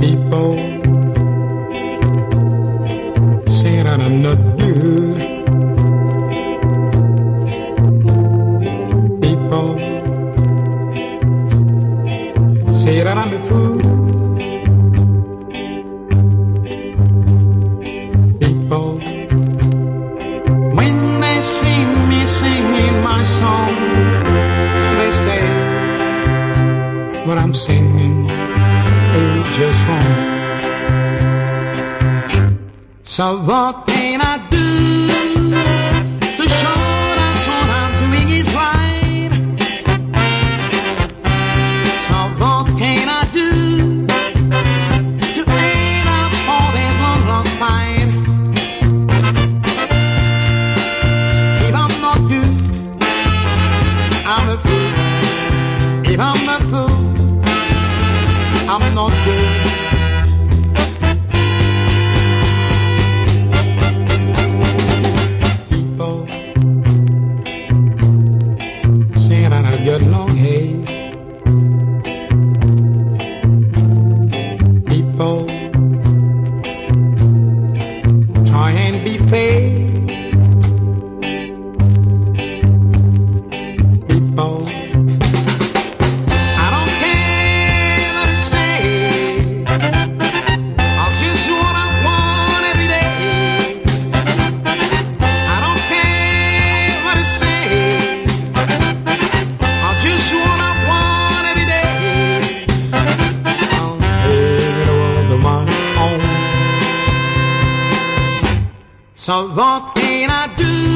People say that I'm not good. People say that I'm a fool. People, when they see me singing my song, they say what I'm singing is just wrong. So what can I do to show that what I'm doing is right? So what can I do to end up all this long, long fight? If I'm not good, I'm a fool. If I'm a fool, I'm not good. People. People try and be fair. So what can I do?